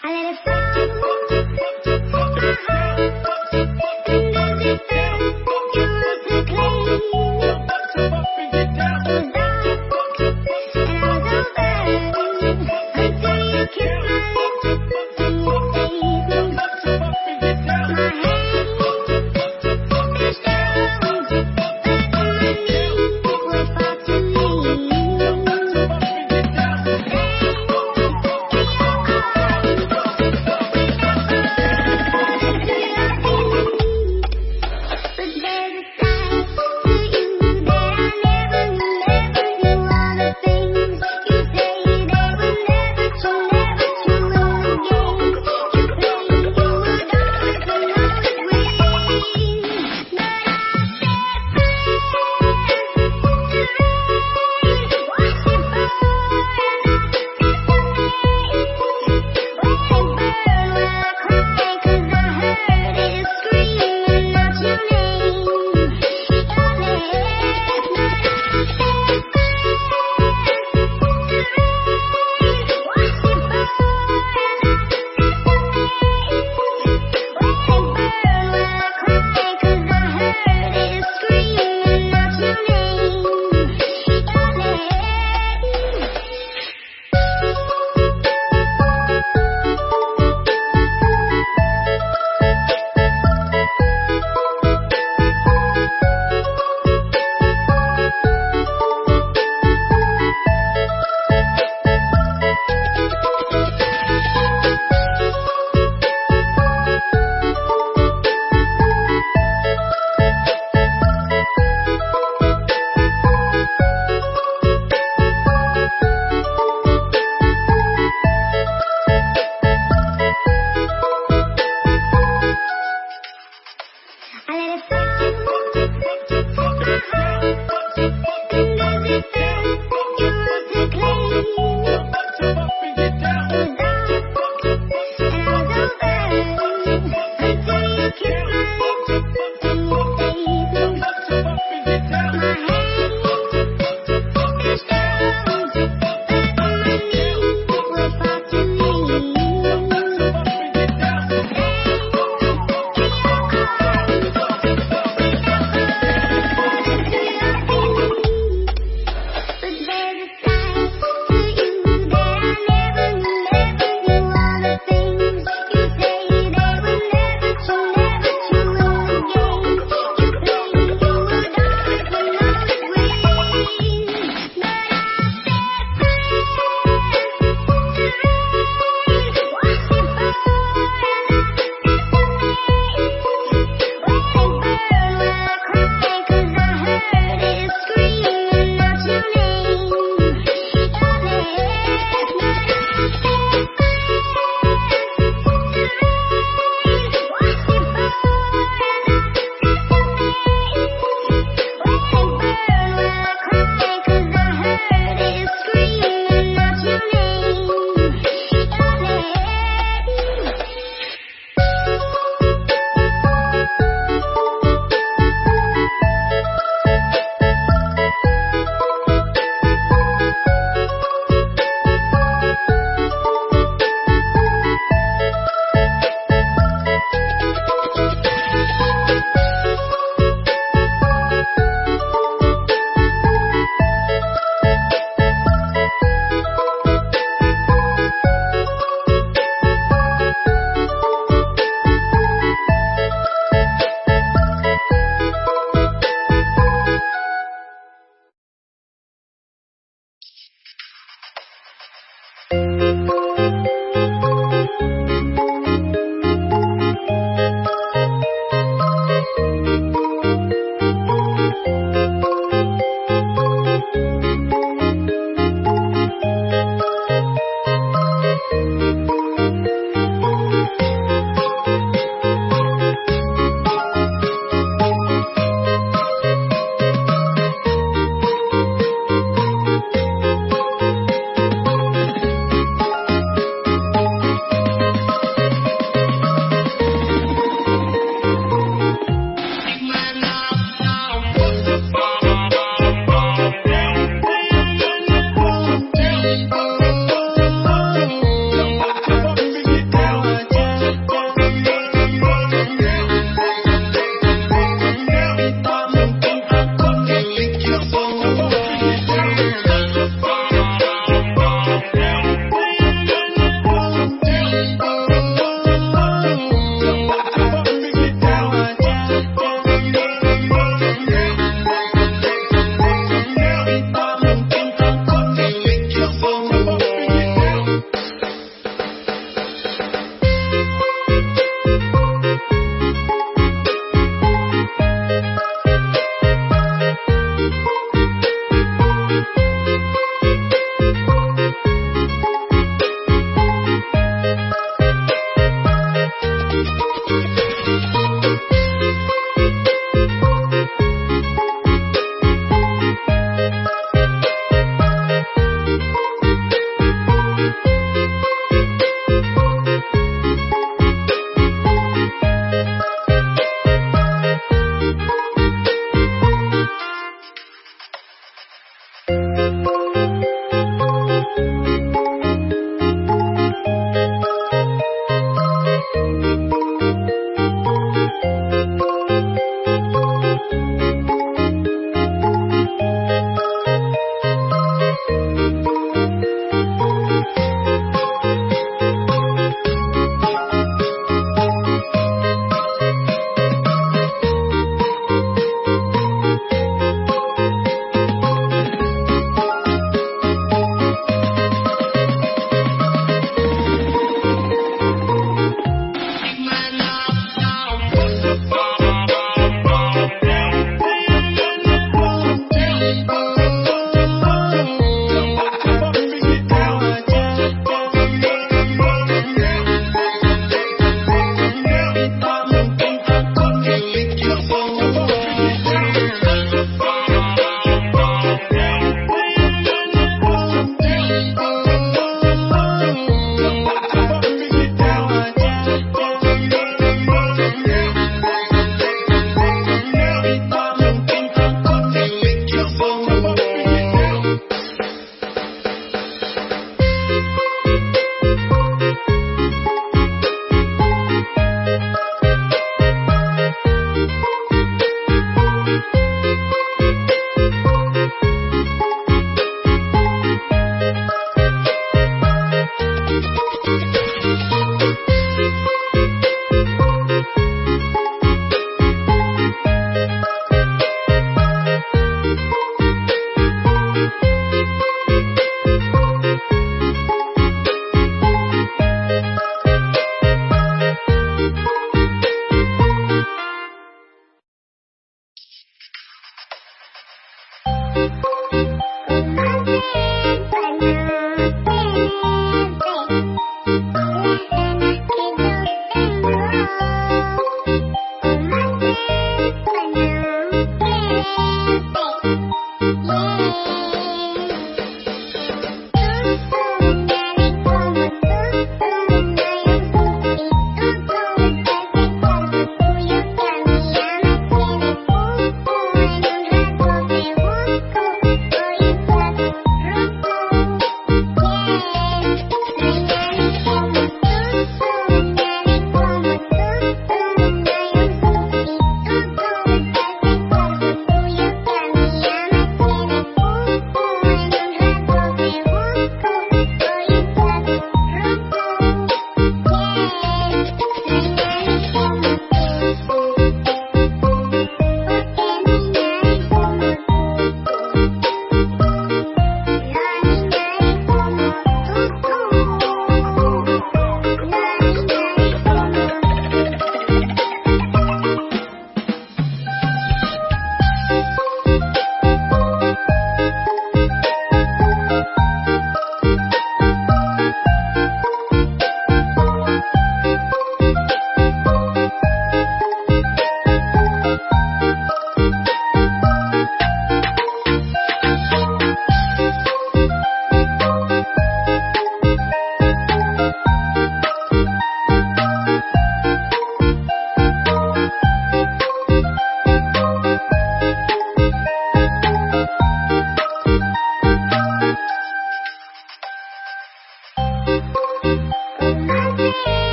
But let it side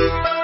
Thank you.